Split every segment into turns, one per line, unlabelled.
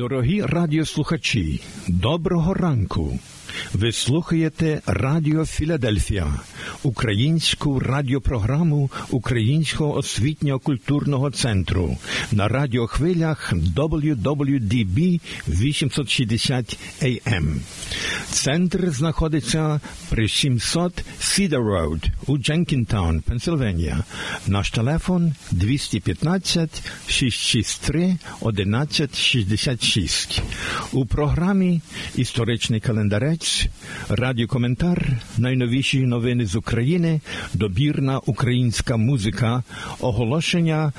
Дорогі радіослухачі, доброго ранку. Ви слухаєте Радіо Філадельфія, українську радіопрограму Українського освітньо-культурного центру на радіохвилях WWDB 860 AM. Центр знаходиться при 700 Cedar Road у Дженкінтаун, Пенсильванія. Наш телефон 215 663 1166. У програмі Історичний календарець, радіокоментар, найновіші новини з України, добірна українська музика, оголошення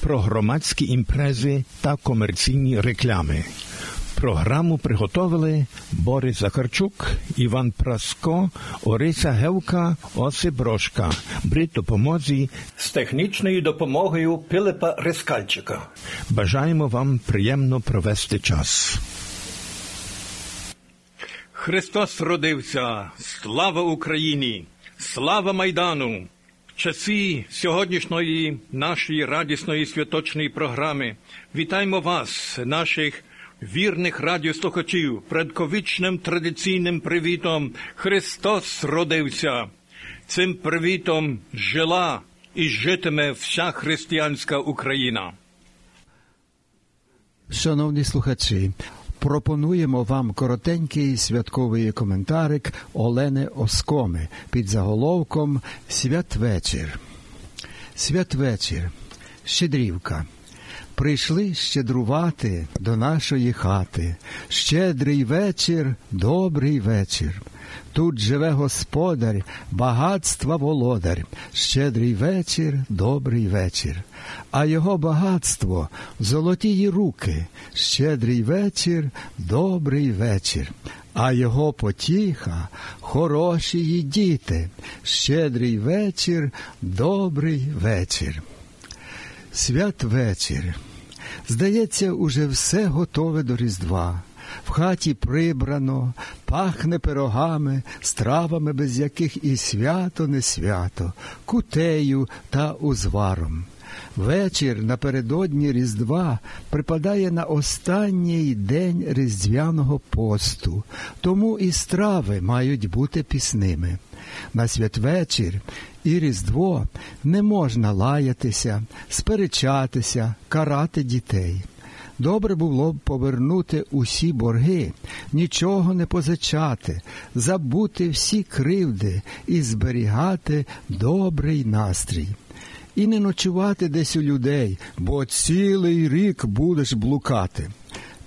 про громадські імпрези та комерційні реклами. Програму приготовили Борис Захарчук, Іван Праско, Ориса Гевка, Осип Брошка. При допомозі з технічною допомогою Пилипа Рискальчика. Бажаємо вам приємно провести час. Христос родився. Слава Україні! Слава Майдану! Часи сьогоднішньої нашої радісної святочної програми. Вітаємо вас, наших вірних радіослухачів, предковічним традиційним привітом Христос родився. Цим привітом жила і житиме вся християнська Україна.
Шановні слухачі, пропонуємо вам коротенький святковий коментарик Олени Оскоми під заголовком Святвечір. Святвечір. Щедрівка. Прийшли щедрувати до нашої хати. Щедрий вечір, добрий вечір. Тут живе господар, багатства володар, щедрий вечір, добрий вечір, а його багатство золотії руки, щедрий вечір, добрий вечір, а його потіха хороші діти, щедрий вечір, добрий вечір. Святвечір. Здається, уже все готове до Різдва. В хаті прибрано, пахне пирогами, стравами, без яких і свято не свято, кутею та узваром. Вечір напередодні Різдва припадає на останній день різдвяного посту, тому і страви мають бути пісними. На святвечір і Різдво не можна лаятися, сперечатися, карати дітей. Добре було б повернути усі борги, нічого не позичати, забути всі кривди і зберігати добрий настрій. І не ночувати десь у людей, бо цілий рік будеш блукати.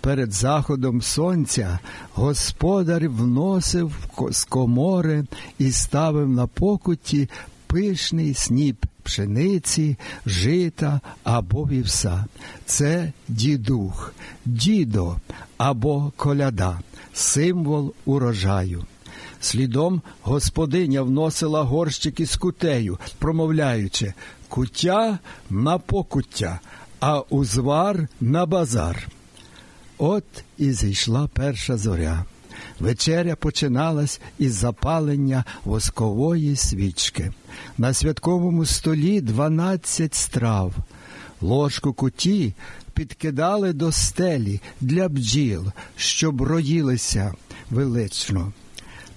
Перед заходом сонця господар вносив з комори і ставив на покуті пишний сніп пшениці, жита або вівса. Це дідух, дідо або коляда, символ урожаю. Слідом господиня вносила горщики з кутею, промовляючи куття на покуття, а узвар на базар. От і зійшла перша зоря. Вечеря починалась із запалення воскової свічки. На святковому столі дванадцять страв. Ложку куті підкидали до стелі для бджіл, щоб роїлися велично.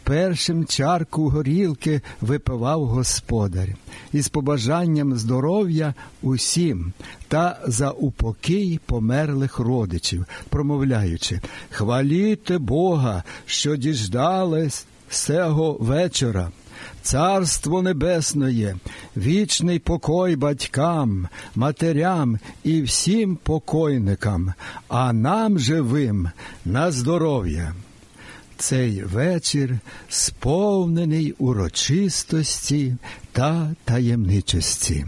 Першим чарку горілки випивав господар із побажанням здоров'я усім та за упокій померлих родичів, промовляючи Хваліте Бога, що діждались цього вечора. Царство Небесне, вічний покой батькам, матерям і всім покойникам, а нам живим на здоров'я. Цей вечір сповнений урочистості та таємничості.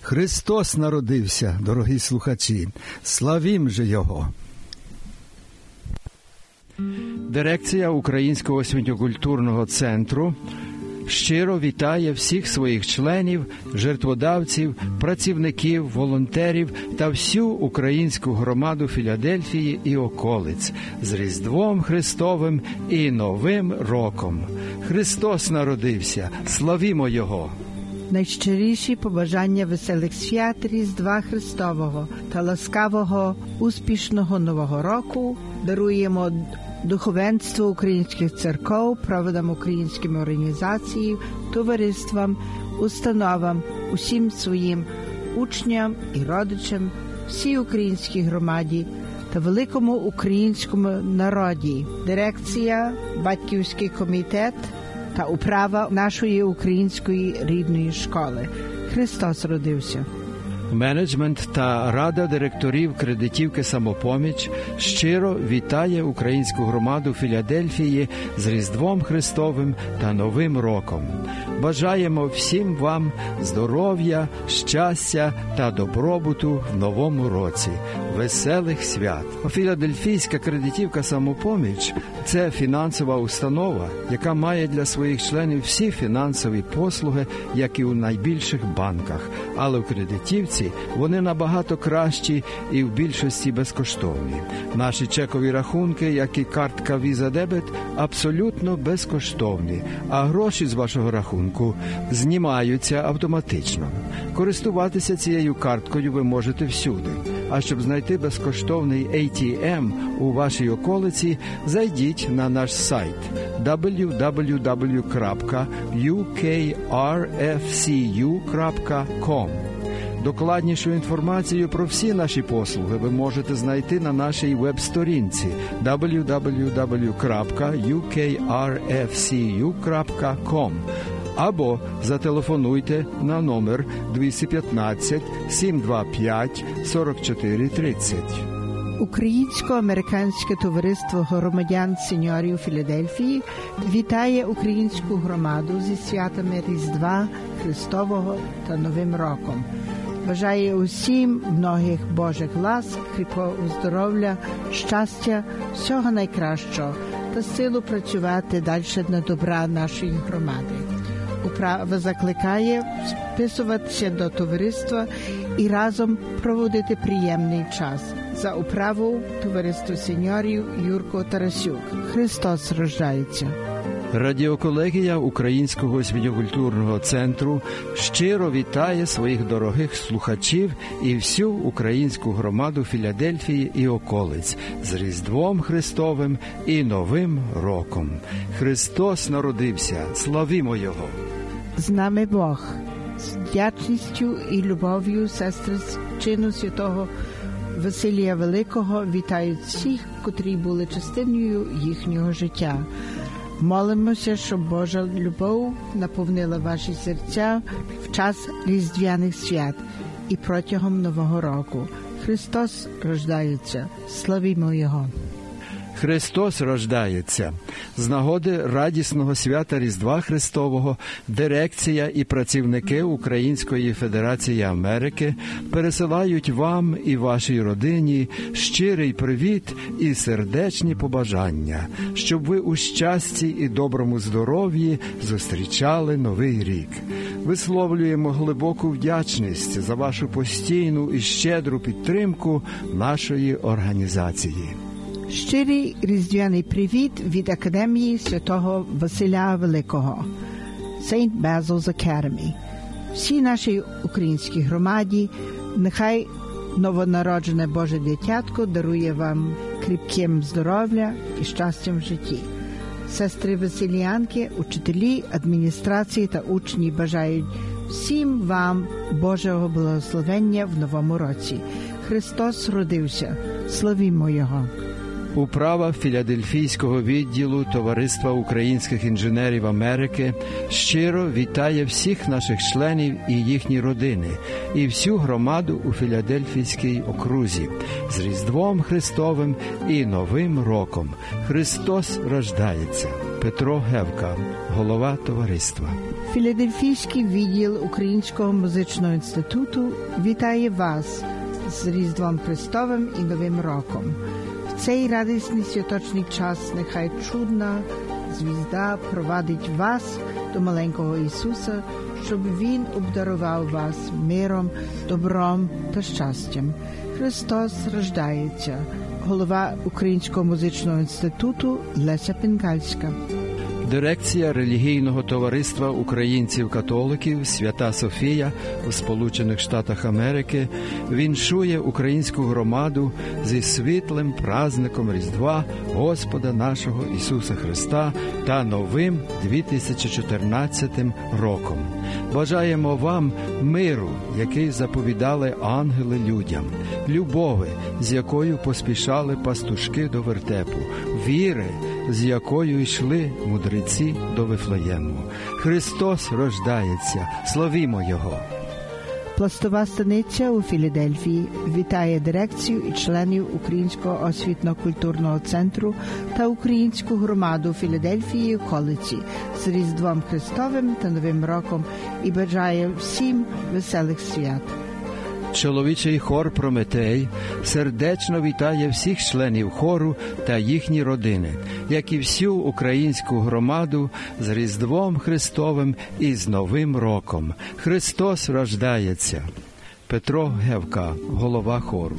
Христос народився, дорогі слухачі, славім же Його. Дирекція Українського освітньо-культурного центру щиро вітає всіх своїх членів, жертводавців, працівників, волонтерів та всю українську громаду Філадельфії і околиць з Різдвом Христовим і Новим роком. Христос народився, славімо Його!
Найщиріші побажання веселих свят Різдва Христового та ласкавого успішного нового року даруємо духовенству українських церков, проводам українським організаціям, товариствам, установам, усім своїм учням і родичам, всій українській громаді та великому українському народі, дирекція, батьківський комітет та управа нашої української рідної школи. Христос родився.
Менеджмент та рада директорів кредитівки самопоміч щиро вітає українську громаду Філадельфії з Різдвом Христовим та Новим роком. Бажаємо всім вам здоров'я, щастя та добробуту в новому році, веселих свят. Філадельфійська кредитівка самопоміч це фінансова установа, яка має для своїх членів всі фінансові послуги, як і у найбільших банках, але в кредитівці вони набагато кращі і в більшості безкоштовні. Наші чекові рахунки, як і картка Visa Debit, абсолютно безкоштовні, а гроші з вашого рахунку знімаються автоматично. Користуватися цією карткою ви можете всюди. А щоб знайти безкоштовний ATM у вашій околиці, зайдіть на наш сайт www.ukrfcu.com. Докладнішу інформацію про всі наші послуги ви можете знайти на нашій веб-сторінці www.ukrfcu.com або зателефонуйте на номер 215 725 4430.
Українсько-американське товариство громадян сеньорів Філадельфії вітає українську громаду зі святами Різдва Христового та Новим роком. Бажає усім многих Божих ласк, кріпкого здоров'я, щастя, всього найкращого та силу працювати далі на добра нашої громади. Управа закликає вписуватися до товариства і разом проводити приємний час. За управу товариство сеньорів Юрко Тарасюк. Христос рождається.
Радіоколегія Українського освітньокультурного центру щиро вітає своїх дорогих слухачів і всю українську громаду Філадельфії і околиць з Різдвом Христовим і Новим роком. Христос народився, славімо Його!
З нами Бог, з вдячністю і любов'ю сестри з чину святого Василія Великого вітають всіх, котрі були частиною їхнього життя. Молимося, щоб Божа любов наповнила ваші серця в час різдвяних свят і протягом нового року. Христос рождається. Славімо Його!
Христос рождається. З нагоди радісного свята Різдва Христового дирекція і працівники Української Федерації Америки пересилають вам і вашій родині щирий привіт і сердечні побажання, щоб ви у щасті і доброму здоров'ї зустрічали новий рік. Висловлюємо глибоку вдячність за вашу постійну і щедру підтримку нашої організації.
Щирий різдвяний привіт від Академії святого Василя Великого St. Basil's Academy. Всій нашій українській громаді нехай новонароджене Боже дитятко дарує вам кріпким здоров'я і щастям в житті. Сестри Василіянки, учителі, адміністрації та учні бажають всім вам Божого благословення в новому році. Христос родився. Славімо Його!
Управа Філадельфійського відділу Товариства українських інженерів Америки щиро вітає всіх наших членів і їхні родини, і всю громаду у Філадельфійській окрузі з Різдвом Христовим і Новим роком. Христос рождається. Петро Гевка, голова товариства.
Філадельфійський відділ Українського музичного інституту вітає вас з Різдвом Христовим і Новим роком. Цей радісний святочний час нехай чудна звізда провадить вас до маленького Ісуса, щоб Він обдарував вас миром, добром та щастям. Христос рождається, голова Українського музичного інституту Леся Пінкальська.
Дирекція релігійного товариства українців-католиків Свята Софія у Сполучених Штатах Америки віншує українську громаду зі світлим праздником Різдва Господа нашого Ісуса Христа та новим 2014 роком. Бажаємо вам миру, який заповідали ангели людям, любови, з якою поспішали пастушки до вертепу, віри, з якою йшли мудреці до Вифлеєму. Христос рождається, славімо Його!
Пластова станиця у Філадельфії вітає дирекцію і членів Українського освітньо-культурного центру та українську громаду Філадельфії околиці з Різдвом Христовим та Новим роком і бажає всім веселих свят.
Чоловічий хор Прометей сердечно вітає всіх членів хору та їхні родини, як і всю українську громаду з Різдвом Христовим і з Новим роком. Христос рождається. Петро Гевка, голова хору.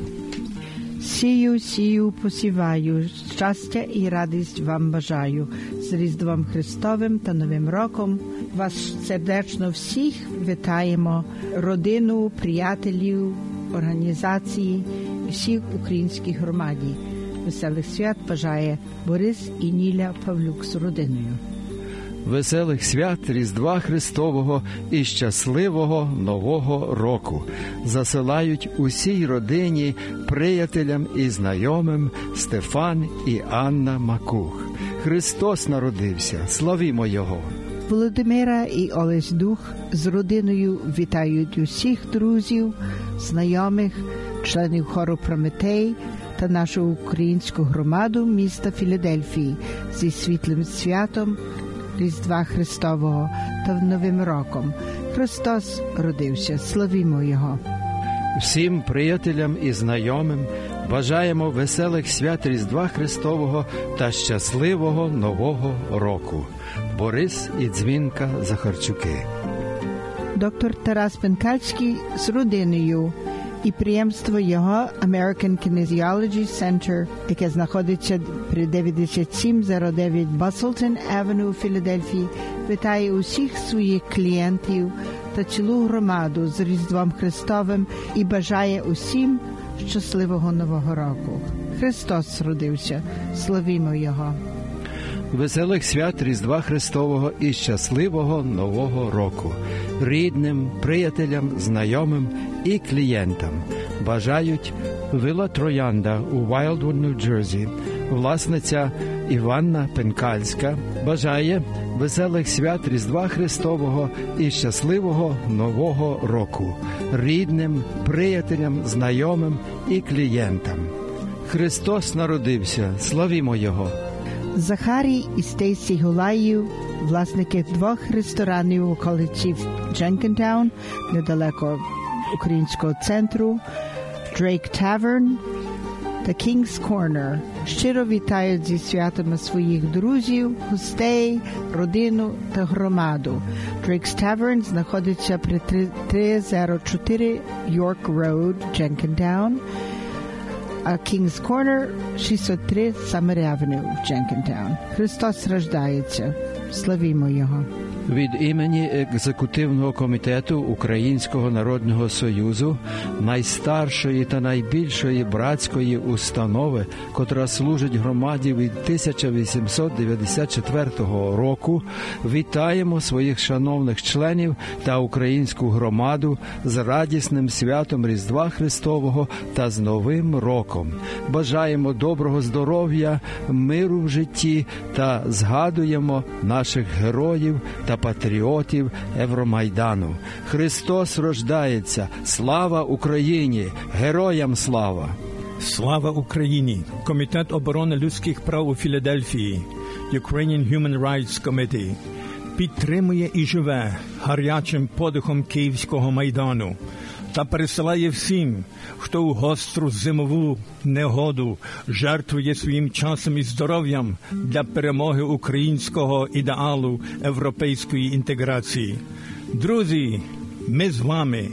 Сію, сію, посіваю, щастя і радість вам бажаю з Різдвом Христовим та Новим роком. Вас сердечно всіх вітаємо, родину, приятелів, організації всіх українських громаді. Веселих свят бажає Борис і Ніля Павлюк з родиною.
Веселих свят Різдва Христового і щасливого Нового року засилають усій родині, приятелям і знайомим Стефан і Анна Макух. Христос народився, славімо Його!
Володимира і Олесь Дух з родиною вітають усіх друзів, знайомих, членів хору Прометей та нашу українську громаду міста Філадельфії зі світлим святом Різдва Христового та Новим роком. Христос родився, славімо Його!
Всім приятелям і знайомим бажаємо веселих свят Різдва Христового та щасливого Нового року. Борис і Дзвінка Захарчуки.
Доктор Тарас Пенкальський з родиною і приємство його American Kinesiology Center, яке знаходиться при 9709 Busselton Avenue у Філадельфії, вітає усіх своїх клієнтів та цілу громаду з Різдвом Христовим і бажає усім щасливого Нового року. Христос родився, славімо Його!
Веселих свят Різдва Христового і щасливого Нового року, рідним, приятелям, знайомим і клієнтам. Бажають Вила Троянда у Вайлдвуд, Нью-Джерсі, власниця Іванна Пенкальська бажає веселих свят Різдва Христового і щасливого Нового року, рідним, приятелям, знайомим і клієнтам. Христос народився, славімо Його!
Захарій і Стейсі Гулаїв, власники двох ресторанів у околиці Дженкентаун, недалеко українського центру, Drake Tavern та King's Corner. Щиро вітають зі святами своїх друзів, гостей, родину та громаду. Drake's Tavern знаходиться при 304 York Road, Jenkintown, а King's Corner 603 Summer Avenue в Jenkintown. Христос рождається. Славімо Його.
Від імені екзекутивного комітету Українського народного союзу, найстаршої та найбільшої братської установи, котра служить громаді від 1894 року, вітаємо своїх шановних членів та українську громаду з радісним святом Різдва Христового та з Новим роком. Бажаємо доброго здоров'я, миру в житті та згадуємо наших героїв та патріотів Евромайдану. Христос рождається! Слава Україні! Героям слава!
Слава Україні! Комітет оборони людських прав у Філадельфії, Ukrainian Human Rights Committee, підтримує і живе гарячим подихом Київського майдану та пересилає всім, хто у гостру зимову негоду жертвує своїм часом і здоров'ям для перемоги українського ідеалу європейської інтеграції. Друзі, ми з вами.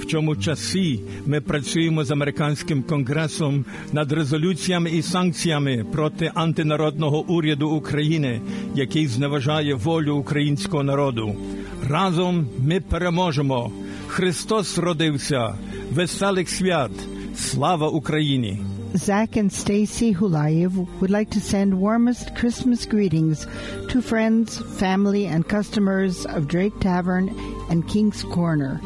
В цьому часі ми працюємо з американським конгресом над резолюціями і санкціями проти антинародного уряду України, який зневажає волю українського народу. Разом ми переможемо. Христос родився, веселих свят, слава Україні!
Zach and Stacy Hulayev would like to send warmest Christmas greetings to friends, family, and customers of Drake Tavern and King's Corner,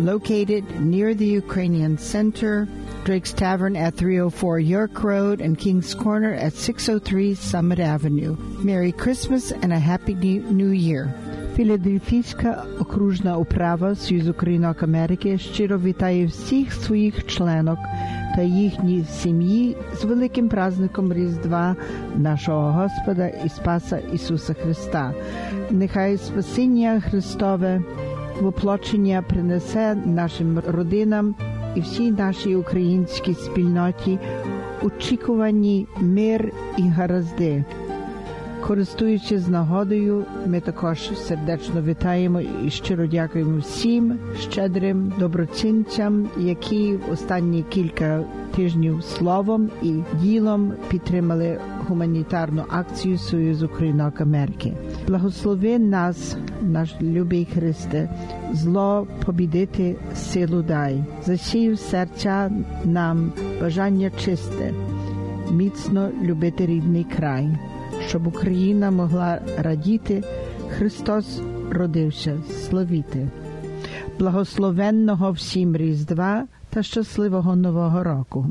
located near the Ukrainian Center, Drake's Tavern at 304 York Road and King's Corner at 603 Summit Avenue. Merry Christmas and a Happy New Year. Філадельфійська окружна управа Союзу Українок Америки щиро вітає всіх своїх членок та їхні сім'ї з великим праздником Різдва нашого Господа і Спаса Ісуса Христа. Нехай спасіння Христове воплочення принесе нашим родинам і всій нашій українській спільноті очікувані мир і гаразди. Користуючись нагодою, ми також сердечно вітаємо і щиро дякуємо всім щедрим доброчинцям, які в останні кілька тижнів словом і ділом підтримали гуманітарну акцію Союзу Українок Америки. Благослови нас, наш любий Христе, зло побідити силу дай, засій в серця нам бажання чисте, міцно любити рідний край щоб Україна могла радіти, Христос родився, славіти, благословенного всім Різдва та щасливого Нового року.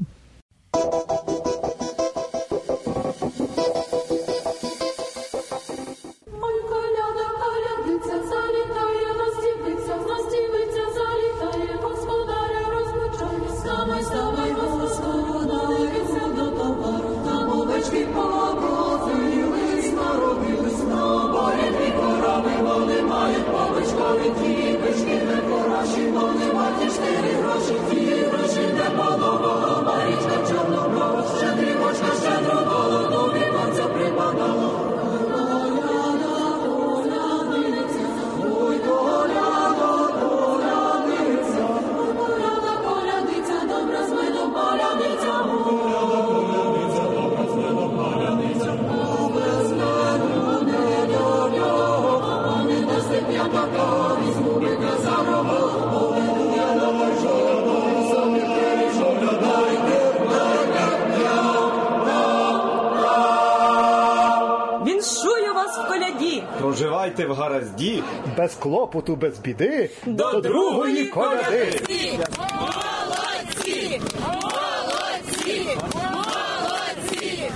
Без клопоту, без біди,
до, до другої коляди.
Молодці! Молодці! Молодці!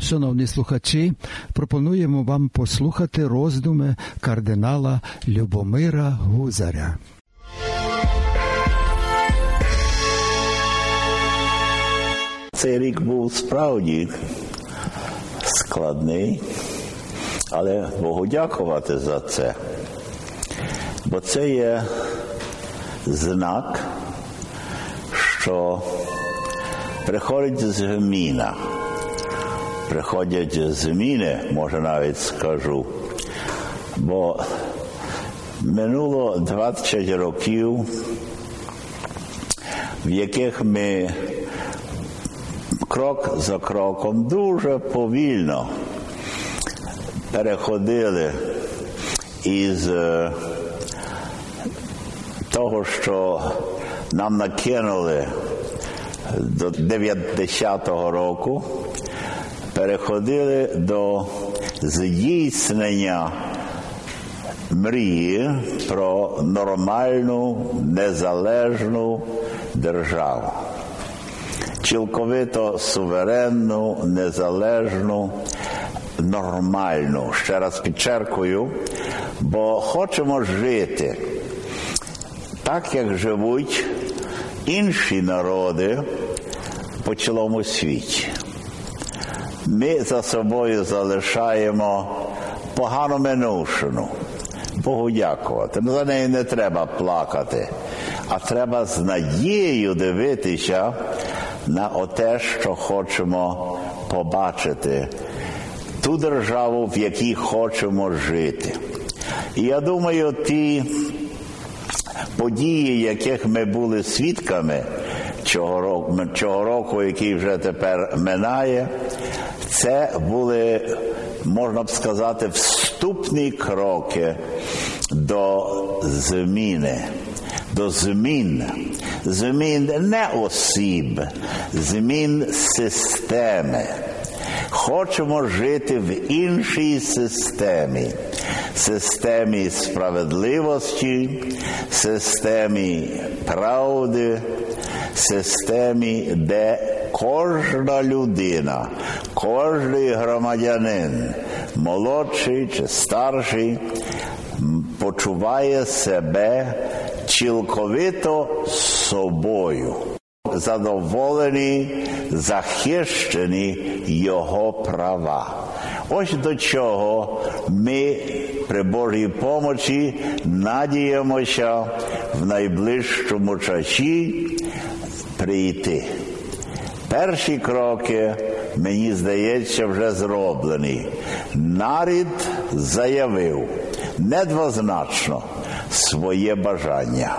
Шановні слухачі, пропонуємо вам послухати роздуми кардинала Любомира Гузаря.
Цей рік був справді складний, але Богу дякувати за це. Бо це є знак, що приходить зміна. Приходять зміни, може навіть скажу. Бо минуло 20 років, в яких ми крок за кроком дуже повільно переходили із того, що нам накинули до 90-го року, переходили до здійснення мрії про нормальну незалежну державу. Цілковито суверенну, незалежну, нормальну. Ще раз підчеркую, бо хочемо жити так, як живуть інші народи по цілому світі. Ми за собою залишаємо погану минувшину. Богу дякувати. За неї не треба плакати, а треба з надією дивитися на те, що хочемо побачити, ту державу, в якій хочемо жити. І я думаю, ті події, яких ми були свідками цього року, цього року, який вже тепер минає, це були, можна б сказати, вступні кроки до зміни. До змін, змін не осіб, змін системи. Хочемо жити в іншій системі, системі справедливості, системі правди, системі, де кожна людина, кожний громадянин, молодший чи старший, почуває себе цілковито собою задоволені, захищені його права. Ось до чого ми при Божій помочі надіємося в найближчому часі прийти. Перші кроки, мені здається, вже зроблені. Нарід заявив недвозначно своє бажання.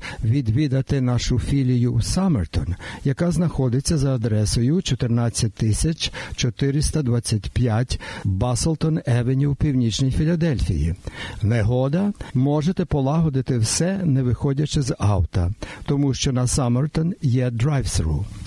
відвідати нашу філію Саммертон, яка знаходиться за адресою 14425 Баслтон Евеню в північній Філадельфії. Негода можете полагодити все, не виходячи з авто, тому що на Саммертон є драйв-сру.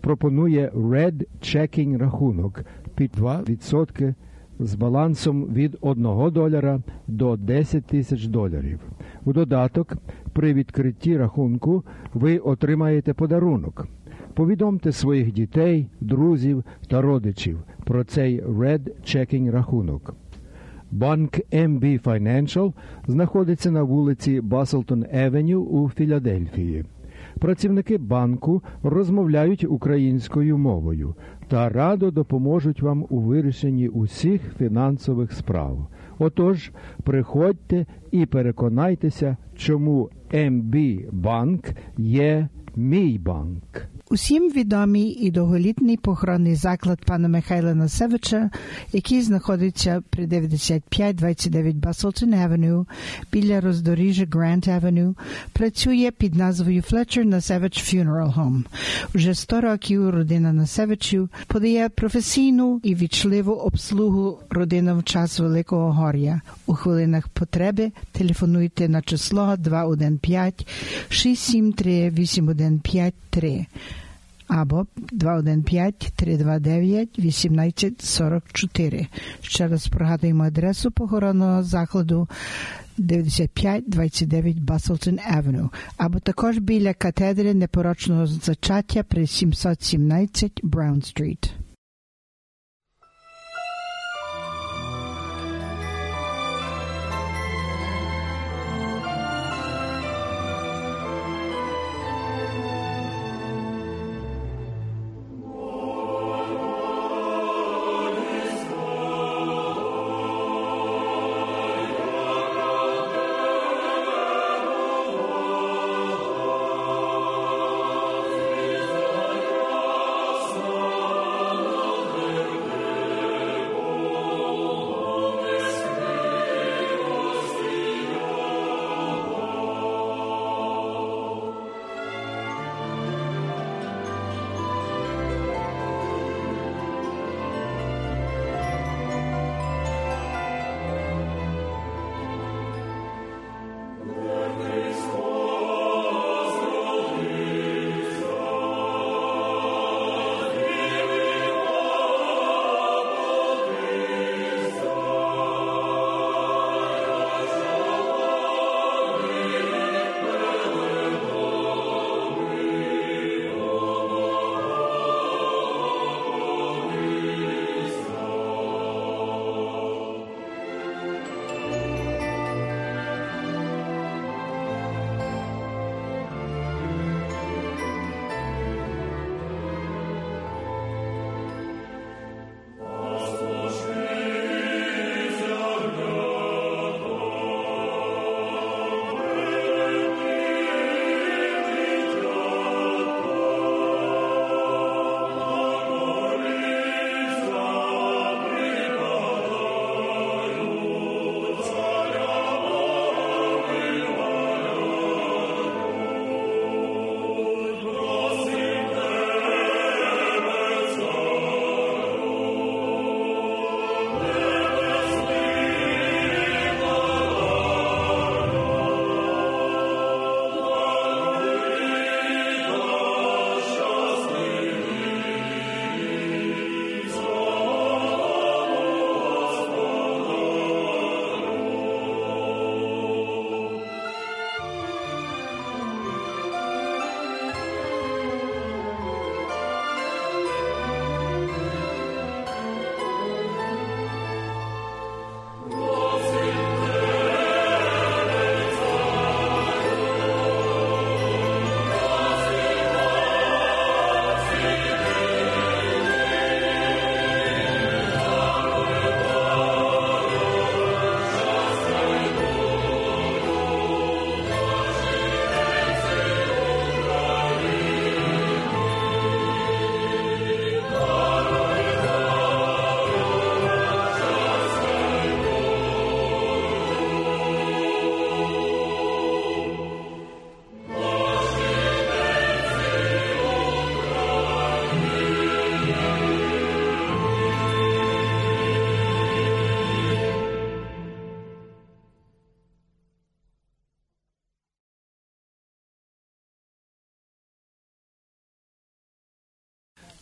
пропонує Red Checking рахунок під 2% з балансом від 1 долара до 10 тисяч доларів. У додаток, при відкритті рахунку ви отримаєте подарунок. Повідомте своїх дітей, друзів та родичів про цей Red Checking рахунок. Банк MB Financial знаходиться на вулиці Баслтон Евеню у Філадельфії. Працівники банку розмовляють українською мовою та радо допоможуть вам у вирішенні усіх фінансових справ. Отож, приходьте і переконайтеся, чому МБ Банк є мій банк.
Усім відомий і довголітний похоронний заклад пана Михайла Насевича, який знаходиться при 9529 Баслтон Авеню біля роздоріжжя Грант Авеню, працює під назвою Fletcher Насевич Funeral Home. Уже 100 років родина Насевичів подає професійну і вічливу обслугу родинам в час Великого Гор'я. У хвилинах потреби телефонуйте на число 215 673 8153 або 215-329-1844. Ще раз прогадуємо адресу похоронного закладу 9529 Баслтон Авеню, або також біля катедри непорочного зачаття при 717 Браун Стріт.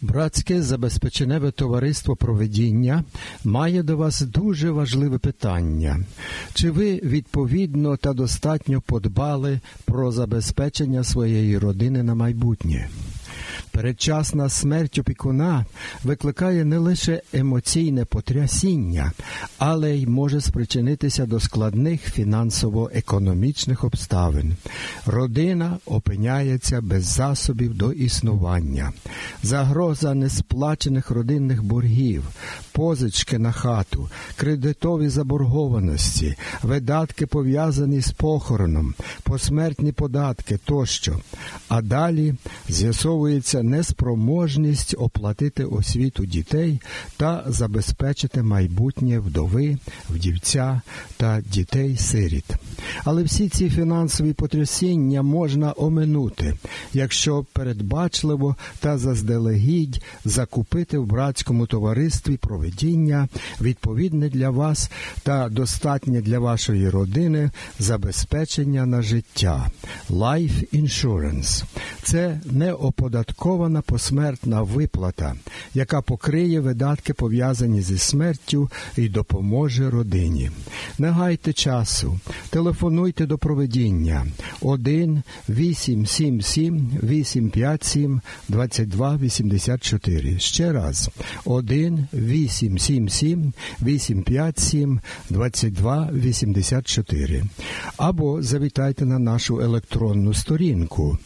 Братське забезпеченеве товариство проведіння має до вас дуже важливе питання. Чи ви відповідно та достатньо подбали про забезпечення своєї родини на майбутнє? Передчасна смерть опікуна викликає не лише емоційне потрясіння, але й може спричинитися до складних фінансово-економічних обставин. Родина опиняється без засобів до існування, загроза несплачених родинних боргів, позички на хату, кредитові заборгованості, видатки пов'язані з похороном, посмертні податки тощо. А далі з'ясовується неспроможність оплатити освіту дітей та забезпечити майбутнє вдови, вдівця та дітей-сиріт. Але всі ці фінансові потрясіння можна оминути, якщо передбачливо та заздалегідь закупити в братському товаристві проведіння відповідне для вас та достатнє для вашої родини забезпечення на життя. Life Insurance – це неоподаткована посмертна виплата, яка покриє видатки пов'язані зі смертю і допоможе родині. Не гайте часу, телефонуйте до проведіння 1 877 857 2284. Ще раз 1 877 857 2284. Або завітайте на нашу електронну сторінку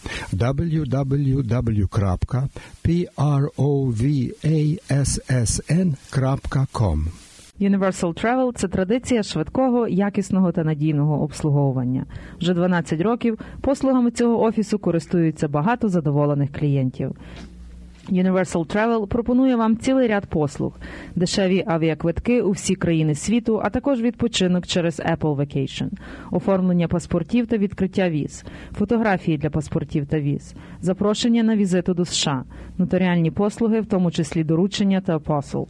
www.provassn.com
Universal Travel – це традиція швидкого, якісного та надійного обслуговування. Вже 12 років послугами цього офісу користуються багато задоволених клієнтів. Universal Travel пропонує вам цілий ряд послуг, дешеві авіаквитки у всі країни світу, а також відпочинок через Apple Vacation, оформлення паспортів та відкриття віз, фотографії для паспортів та віз, запрошення на візиту до США, нотаріальні послуги, в тому числі доручення та апосул,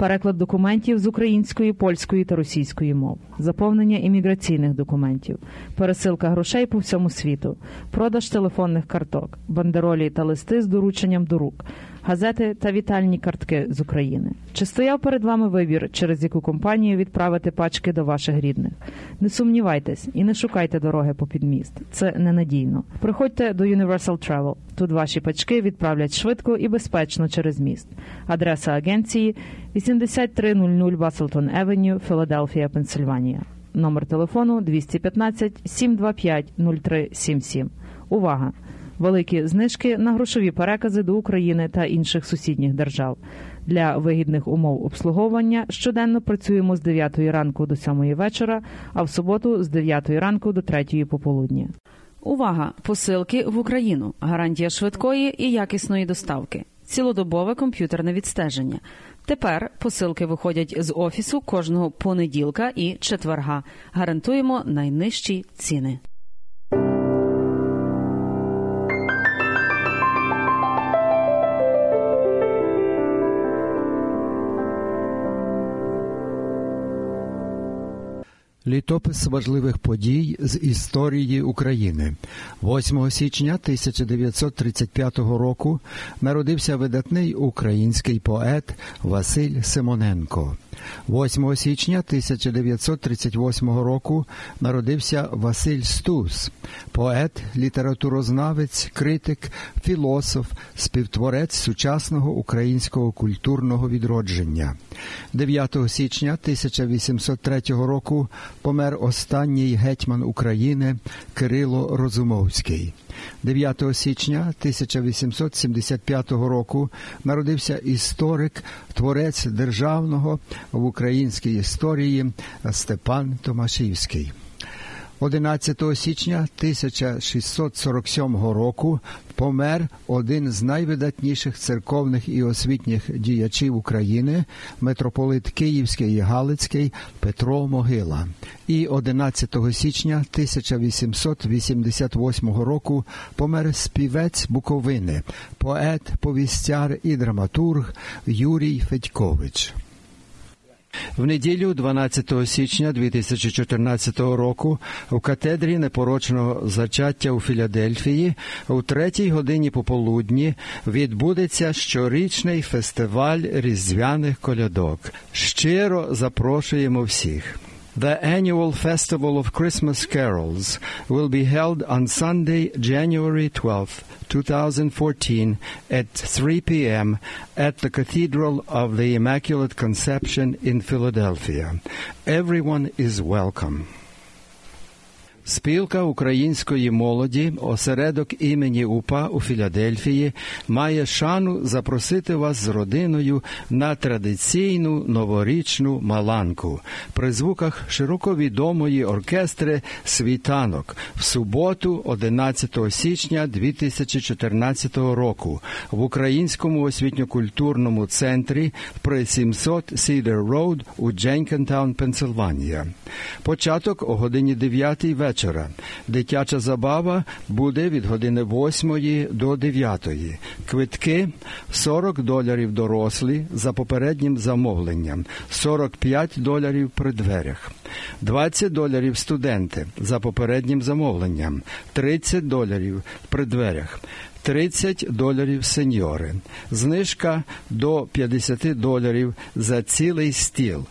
переклад документів з української, польської та російської мов, заповнення імміграційних документів, пересилка грошей по всьому світу, продаж телефонних карток, бандеролі та листи з дорученням до рук, газети та вітальні картки з України. Чи стояв перед вами вибір, через яку компанію відправити пачки до ваших рідних? Не сумнівайтесь і не шукайте дороги по підміст. Це ненадійно. Приходьте до Universal Travel. Тут ваші пачки відправлять швидко і безпечно через міст. Адреса агенції 8300 Баслтон Евеню, Філадельфія, Пенсильванія. Номер телефону 215 725 0377. Увага! Великі знижки на грошові перекази до України та інших сусідніх держав. Для вигідних умов обслуговування щоденно працюємо з 9 ранку до 7 вечора, а в суботу з 9 ранку до 3 пополудні. Увага! Посилки в Україну. Гарантія швидкої і якісної доставки. Цілодобове комп'ютерне відстеження. Тепер посилки виходять з офісу кожного понеділка і четверга. Гарантуємо найнижчі ціни.
Літопис важливих подій з історії України 8 січня 1935 року народився видатний український поет Василь Симоненко. 8 січня 1938 року народився Василь Стус, поет, літературознавець, критик, філософ, співтворець сучасного українського культурного відродження. 9 січня 1803 року помер останній гетьман України Кирило Розумовський. 9 січня 1875 року народився історик, творець державного в українській історії Степан Томашівський. 11 січня 1647 року помер один з найвидатніших церковних і освітніх діячів України, митрополит Київський і Галицький Петро Могила. І 11 січня 1888 року помер співець Буковини, поет, повістяр і драматург Юрій Федькович. В неділю, 12 січня 2014 року, в катедрі непорочного зачаття у Філадельфії у третій годині пополудні відбудеться щорічний фестиваль різдвяних колядок. Щиро запрошуємо всіх. The annual Festival of Christmas Carols will be held on Sunday, January 12th, 2014 at 3 p.m. at the Cathedral of the Immaculate Conception in Philadelphia. Everyone is welcome. Спілка української молоді, осередок імені УПА у Філадельфії, має шану запросити вас з родиною на традиційну новорічну маланку. При звуках широко відомої оркестри Світанок в суботу, 11 січня 2014 року. В Українському освітньо-культурному центрі при 700 Cedar Road у Дженкентаун, Пенсильванія. Початок о годині 9 вечора вечора. Дитяча забава буде від години 8 до 9. Квитки 40 доларів дорослі за попереднім замовленням, 45 доларів при дверях, 20 доларів студенти за попереднім замовленням, 30 доларів при дверях. 30 доларів сеньори, знижка до 50 доларів за цілий стіл.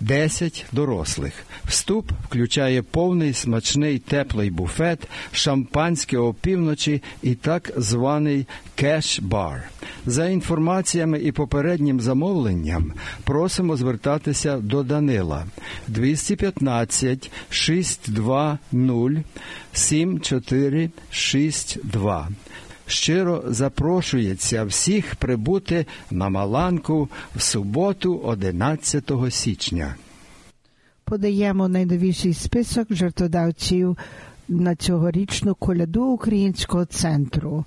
10 дорослих. Вступ включає повний смачний теплий буфет, шампанське опівночі і так званий кеш-бар. За інформаціями і попереднім замовленням просимо звертатися до Данила 215 620 7462 щиро запрошується всіх прибути на Маланку в суботу, 11 січня.
Подаємо найновіший список жертводавців на цьогорічну коляду українського центру.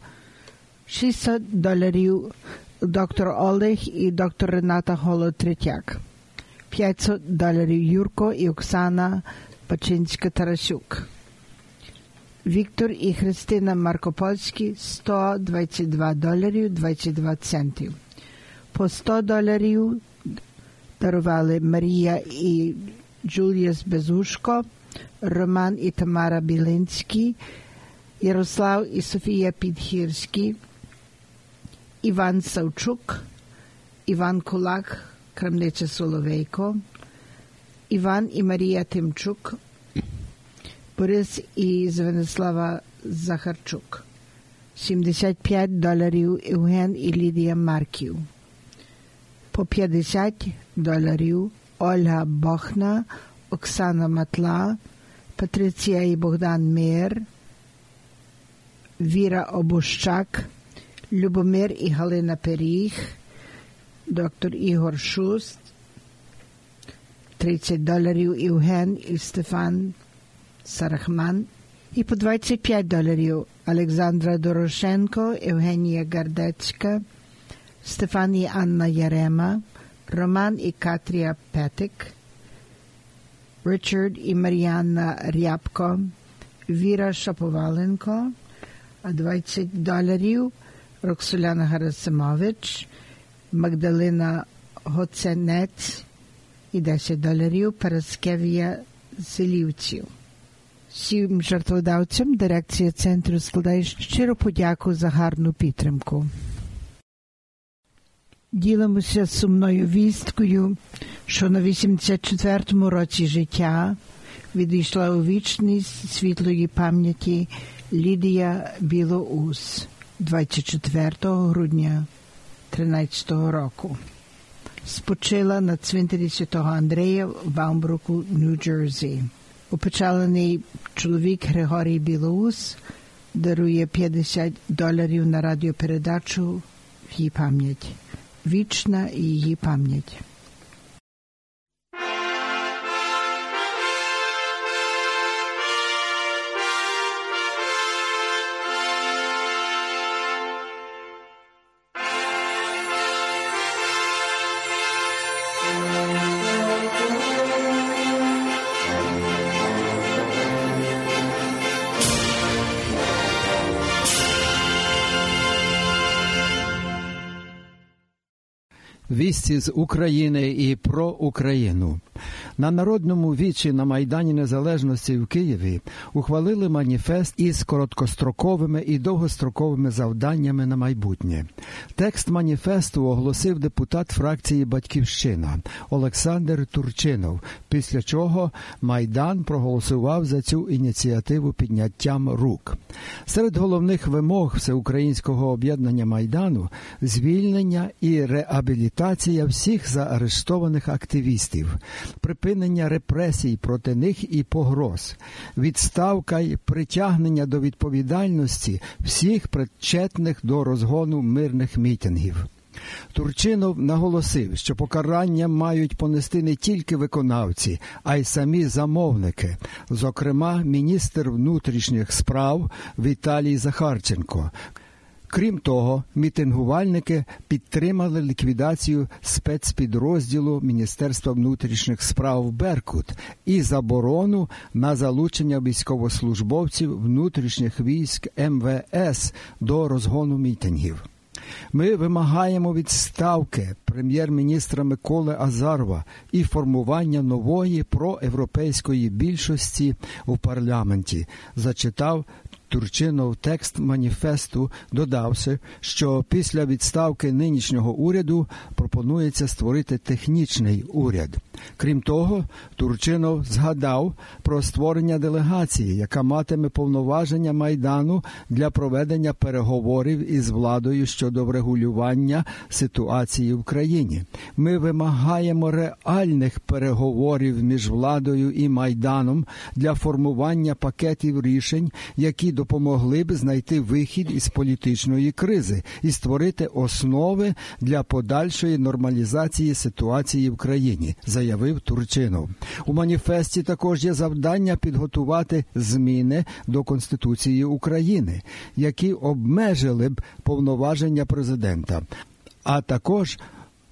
600 доларів доктор Олег і доктор Рената Голотретяк. 500 доларів Юрко і Оксана Пачинська-Тарасюк. Віктор і Христина Маркопольські 122 доларів 22 центів. По 100 доларів дарували Марія і Джулія Безушко, Роман і Тамара Білинські, Ярослав і Софія Підхірські, Іван Савчук, Іван Кулак, Крамниця Соловейко, Іван і Марія Тимчук, Борис і Звенислава Захарчук. 75 доларів Євген і Лідія Марків. По 50 доларів Ольга Бохна, Оксана Матла, Патриція і Богдан Мир, Віра Обущак, Любомир і Галина Періг, доктор Ігор Шуст, 30 доларів Євген і Стефан Сарахман і по 25 доларів Олександра Дорошенко, Євгенія Гардецька, Стефан Анна Ярема, Роман і Катрія Петик, Ричард і Мар'яна Рябко, Віра Шаповаленко, 20 доларів Роксоляна Гарасимович, Магдалина Гоценець і 10 доларів Параскевія Зелівців. Всім жертводавцям дирекція центру складає щиро подяку за гарну підтримку. Ділимося сумною вісткою, що на 84-му році життя відійшла у вічність світлої пам'яті Лідія Білоус 24 грудня 13 року. Спочила на цвинтарі Святого Андрея в Баумбруку, Нью-Джерсі. Опечалений чоловік Григорій Білоус дарує 50 доларів на радіопередачу в її пам'ять. Вічна її пам'ять.
Вісті з України і про Україну. На народному вічі на Майдані Незалежності в Києві ухвалили маніфест із короткостроковими і довгостроковими завданнями на майбутнє. Текст маніфесту оголосив депутат фракції Батьківщина Олександр Турчинов, після чого Майдан проголосував за цю ініціативу підняттям рук. Серед головних вимог всеукраїнського об'єднання Майдану звільнення і реабілітація всіх заарештованих активістів, припинення репресій проти них і погроз, відставка й притягнення до відповідальності всіх причетних до розгону мирних мітингів. Турчинов наголосив, що покарання мають понести не тільки виконавці, а й самі замовники, зокрема, міністр внутрішніх справ Віталій Захарченко. Крім того, мітингувальники підтримали ліквідацію спецпідрозділу Міністерства внутрішніх справ Беркут і заборону на залучення військовослужбовців внутрішніх військ МВС до розгону мітингів. Ми вимагаємо відставки прем'єр-міністра Миколи Азарова і формування нової проєвропейської більшості у парламенті, зачитав Турчинов текст маніфесту, додавши, що після відставки нинішнього уряду пропонується створити технічний уряд. Крім того, Турчинов згадав про створення делегації, яка матиме повноваження майдану для проведення переговорів із владою щодо врегулювання ситуації в країні. Ми вимагаємо реальних переговорів між владою і майданом для формування пакетів рішень, які допомогли б знайти вихід із політичної кризи і створити основи для подальшої нормалізації ситуації в країні, заявив Турчинов. У маніфесті також є завдання підготувати зміни до Конституції України, які обмежили б повноваження президента, а також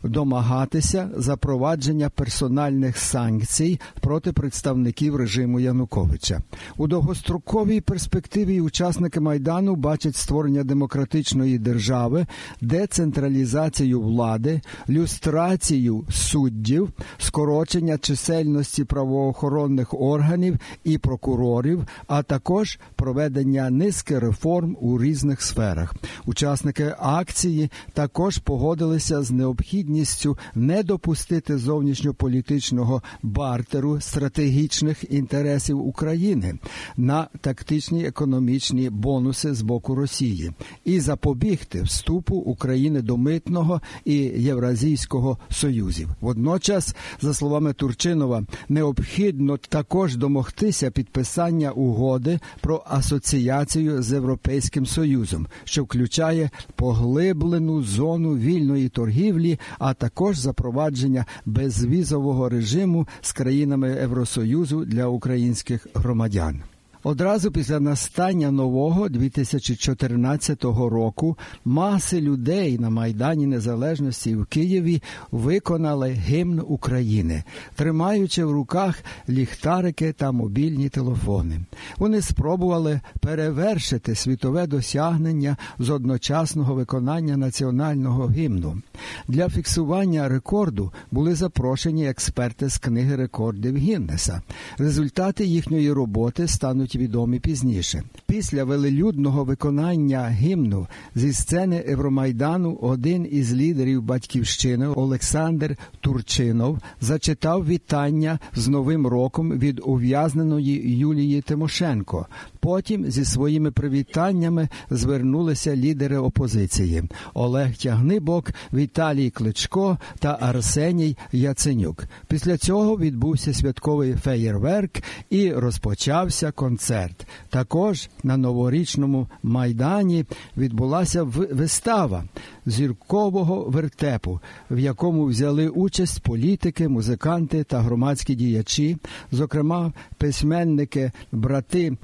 домагатися запровадження персональних санкцій проти представників режиму Януковича. У довгостроковій перспективі учасники майдану бачать створення демократичної держави, децентралізацію влади, люстрацію суддів, скорочення чисельності правоохоронних органів і прокурорів, а також проведення низки реформ у різних сферах. Учасники акції також погодилися з необхідністю необхідністю не допустити зовнішньополітичного бартеру стратегічних інтересів України на тактичні економічні бонуси з боку Росії і запобігти вступу України до митного і Євразійського союзів. Водночас, за словами Турчинова, необхідно також домогтися підписання угоди про асоціацію з Європейським Союзом, що включає поглиблену зону вільної торгівлі, а також запровадження безвізового режиму з країнами Євросоюзу для українських громадян. Одразу після настання нового 2014 року маси людей на Майдані Незалежності в Києві виконали гімн України, тримаючи в руках ліхтарики та мобільні телефони. Вони спробували перевершити світове досягнення з одночасного виконання національного гімну. Для фіксування рекорду були запрошені експерти з книги рекордів Гіннеса. Результати їхньої роботи стануть відомі пізніше. Після велелюдного виконання гімну зі сцени Евромайдану один із лідерів батьківщини Олександр Турчинов зачитав вітання з Новим роком від ув'язненої Юлії Тимошенко. Потім зі своїми привітаннями звернулися лідери опозиції Олег Тягнибок, Віталій Кличко та Арсеній Яценюк. Після цього відбувся святковий феєрверк і розпочався концерт. Також на новорічному майдані відбулася вистава зіркового вертепу, в якому взяли участь політики, музиканти та громадські діячі, зокрема письменники, брати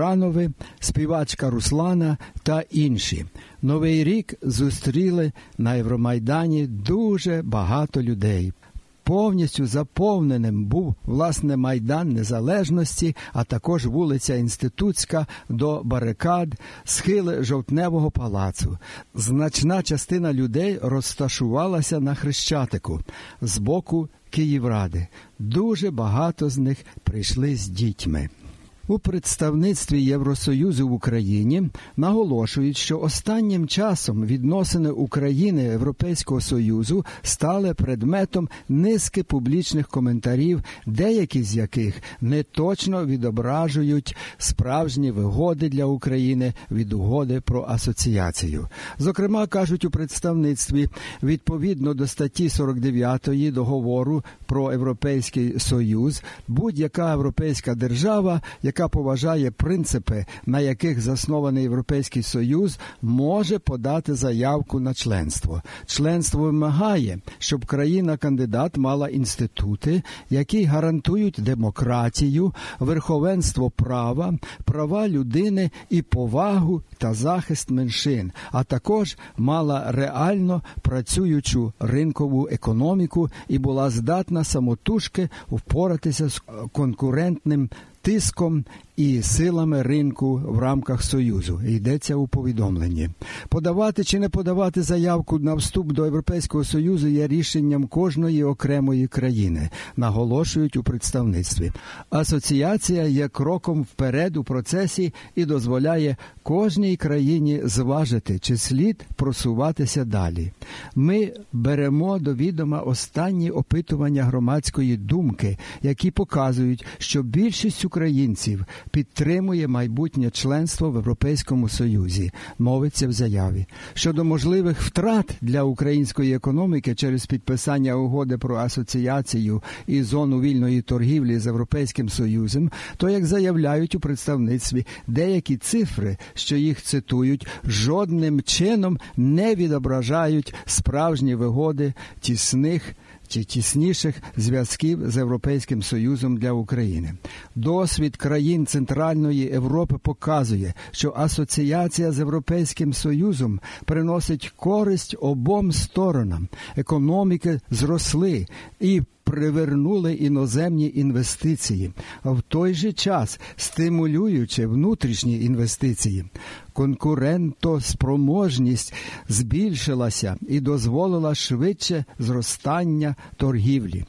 Капранови, співачка Руслана та інші. Новий рік зустріли на Євромайдані дуже багато людей. повністю заповненим був власне майдан незалежності, а також вулиця Інститутська до барикад, схили жовтневого палацу. Значна частина людей розташувалася на хрещатику з боку Київради. Дуже багато з них прийшли з дітьми. У представництві Євросоюзу в Україні наголошують, що останнім часом відносини України Європейського Союзу стали предметом низки публічних коментарів, деякі з яких не точно відображують справжні вигоди для України від угоди про асоціацію. Зокрема, кажуть у представництві відповідно до статті 49 договору про Європейський Союз, будь-яка європейська держава, яка яка поважає принципи, на яких заснований Європейський Союз, може подати заявку на членство. Членство вимагає, щоб країна-кандидат мала інститути, які гарантують демократію, верховенство права, права людини і повагу та захист меншин, а також мала реально працюючу ринкову економіку і була здатна самотужки впоратися з конкурентним тиском і силами ринку в рамках Союзу. Йдеться у повідомленні. Подавати чи не подавати заявку на вступ до Європейського Союзу є рішенням кожної окремої країни, наголошують у представництві. Асоціація є кроком вперед у процесі і дозволяє кожній країні зважити, чи слід просуватися далі. Ми беремо до відома останні опитування громадської думки, які показують, що більшість українців підтримує майбутнє членство в Європейському Союзі, мовиться в заяві. Щодо можливих втрат для української економіки через підписання угоди про асоціацію і зону вільної торгівлі з Європейським Союзом, то як заявляють у представництві деякі цифри, що їх цитують, жодним чином не відображають справжні вигоди тісних чи тісніших зв'язків з Європейським Союзом для України. Досвід країн Центральної Європи показує, що асоціація з Європейським Союзом приносить користь обом сторонам. Економіки зросли і привернули іноземні інвестиції, а в той же час стимулюючи внутрішні інвестиції. Конкурентоспроможність збільшилася і дозволила швидше зростання торгівлі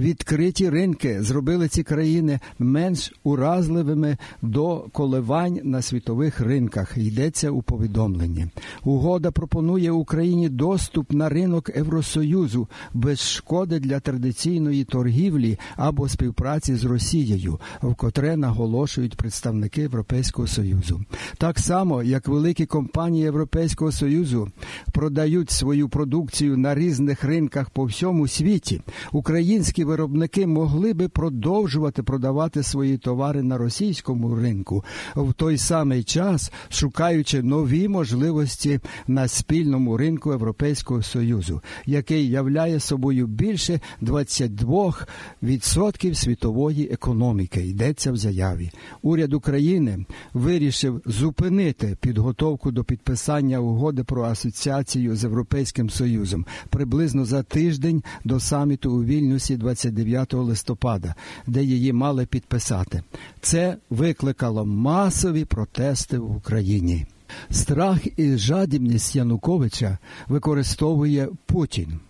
відкриті ринки зробили ці країни менш уразливими до коливань на світових ринках. Йдеться у повідомленні. Угода пропонує Україні доступ на ринок Євросоюзу без шкоди для традиційної торгівлі або співпраці з Росією, вкотре наголошують представники Європейського Союзу. Так само, як великі компанії Європейського Союзу продають свою продукцію на різних ринках по всьому світі, українські виробники могли би продовжувати продавати свої товари на російському ринку в той самий час, шукаючи нові можливості на спільному ринку Європейського союзу, який являє собою більше 22% світової економіки. Йдеться в заяві. Уряд України вирішив зупинити підготовку до підписання угоди про асоціацію з Європейським Союзом приблизно за тиждень до саміту у Вільнюсі 20 29 листопада, де її мали підписати. Це викликало масові протести в Україні. Страх і жадібність Януковича використовує Путін.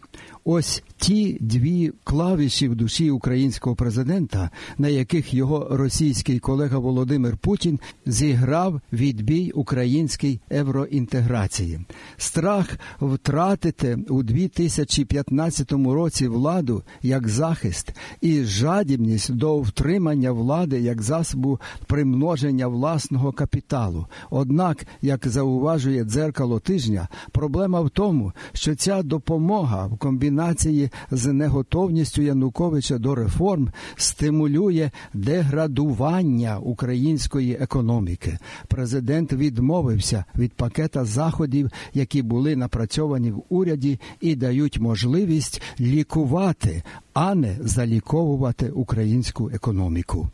Ось ті дві клавіші в душі українського президента, на яких його російський колега Володимир Путін зіграв відбій українській євроінтеграції. Страх втратити у 2015 році владу як захист і жадібність до втримання влади як засобу примноження власного капіталу. Однак, як зауважує дзеркало тижня, проблема в тому, що ця допомога в комбінації з неготовністю Януковича до реформ стимулює деградування української економіки. Президент відмовився від пакета заходів, які були напрацьовані в уряді, і дають можливість лікувати, а не заліковувати українську економіку.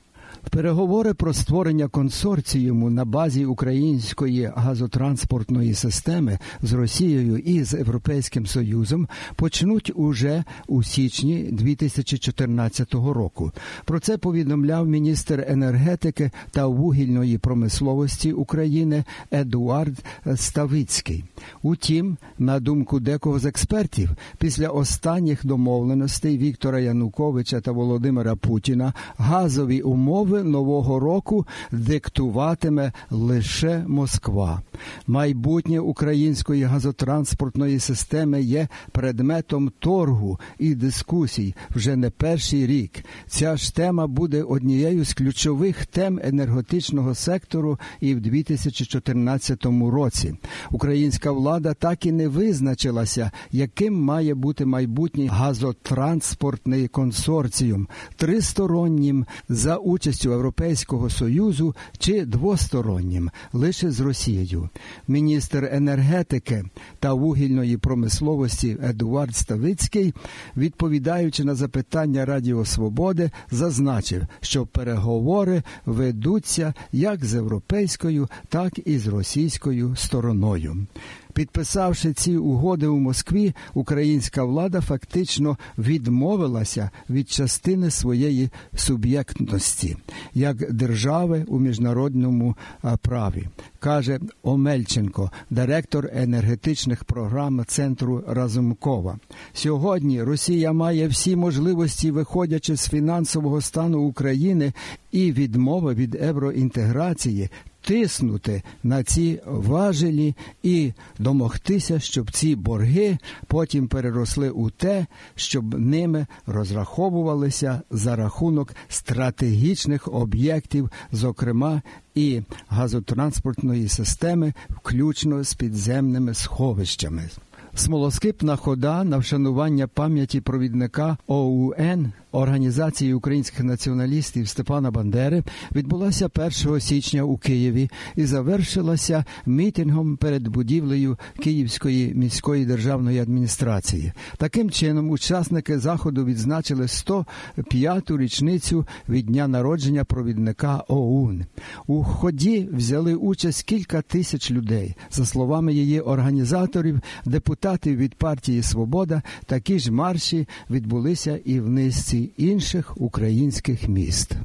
Переговори про створення консорціуму на базі української газотранспортної системи з Росією і з Європейським Союзом почнуть уже у січні 2014 року. Про це повідомляв міністр енергетики та вугільної промисловості України Едуард Ставицький. Утім, на думку декого з експертів, після останніх домовленостей Віктора Януковича та Володимира Путіна газові умови нового року диктуватиме лише Москва. Майбутнє української газотранспортної системи є предметом торгу і дискусій вже не перший рік. Ця ж тема буде однією з ключових тем енергетичного сектору і в 2014 році. Українська влада так і не визначилася, яким має бути майбутній газотранспортний консорціум тристороннім за участю Європейського союзу чи двостороннім лише з Росією. Міністр енергетики та вугільної промисловості Едуард Ставицький, відповідаючи на запитання Радіо Свободи, зазначив, що переговори ведуться як з європейською, так і з російською стороною. Підписавши ці угоди у Москві, українська влада фактично відмовилася від частини своєї суб'єктності як держави у міжнародному праві, каже Омельченко, директор енергетичних програм центру Разумкова. Сьогодні Росія має всі можливості, виходячи з фінансового стану України і відмови від євроінтеграції тиснути на ці важелі і домогтися, щоб ці борги потім переросли у те, щоб ними розраховувалися за рахунок стратегічних об'єктів, зокрема і газотранспортної системи, включно з підземними сховищами. Смолоскипна хода на вшанування пам'яті провідника ОУН Організації українських націоналістів Степана Бандери відбулася 1 січня у Києві і завершилася мітингом перед будівлею Київської міської державної адміністрації. Таким чином, учасники заходу відзначили 105-ту річницю від дня народження провідника ОУН. У ході взяли участь кілька тисяч людей. За словами її організаторів, депутатів від партії Свобода, такі ж марші відбулися і в низці інших українських міст.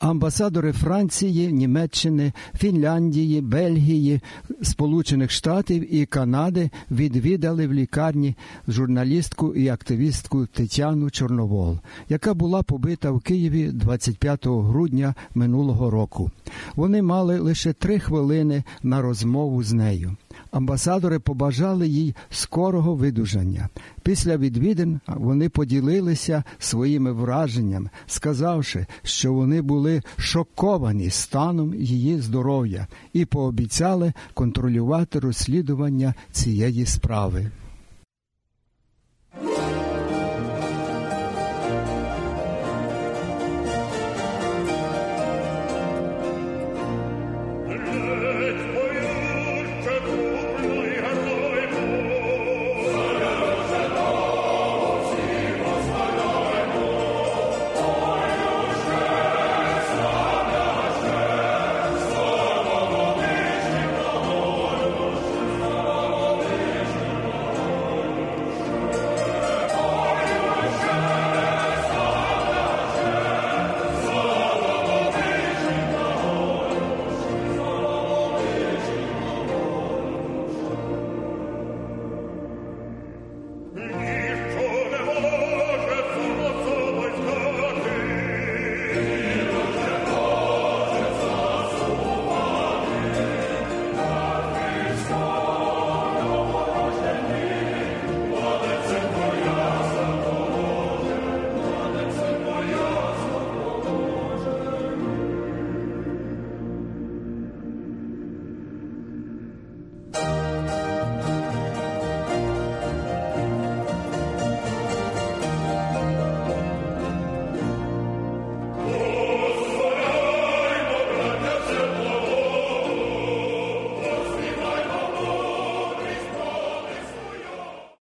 Амбасадори Франції, Німеччини, Фінляндії, Бельгії, Сполучених Штатів і Канади відвідали в лікарні журналістку і активістку Тетяну Чорновол, яка була побита в Києві 25 грудня минулого року. Вони мали лише три хвилини на розмову з нею. Амбасадори побажали їй скорого видужання. Після відвідин вони поділилися своїми враженнями, сказавши, що вони були шоковані станом її здоров'я і пообіцяли контролювати розслідування цієї справи.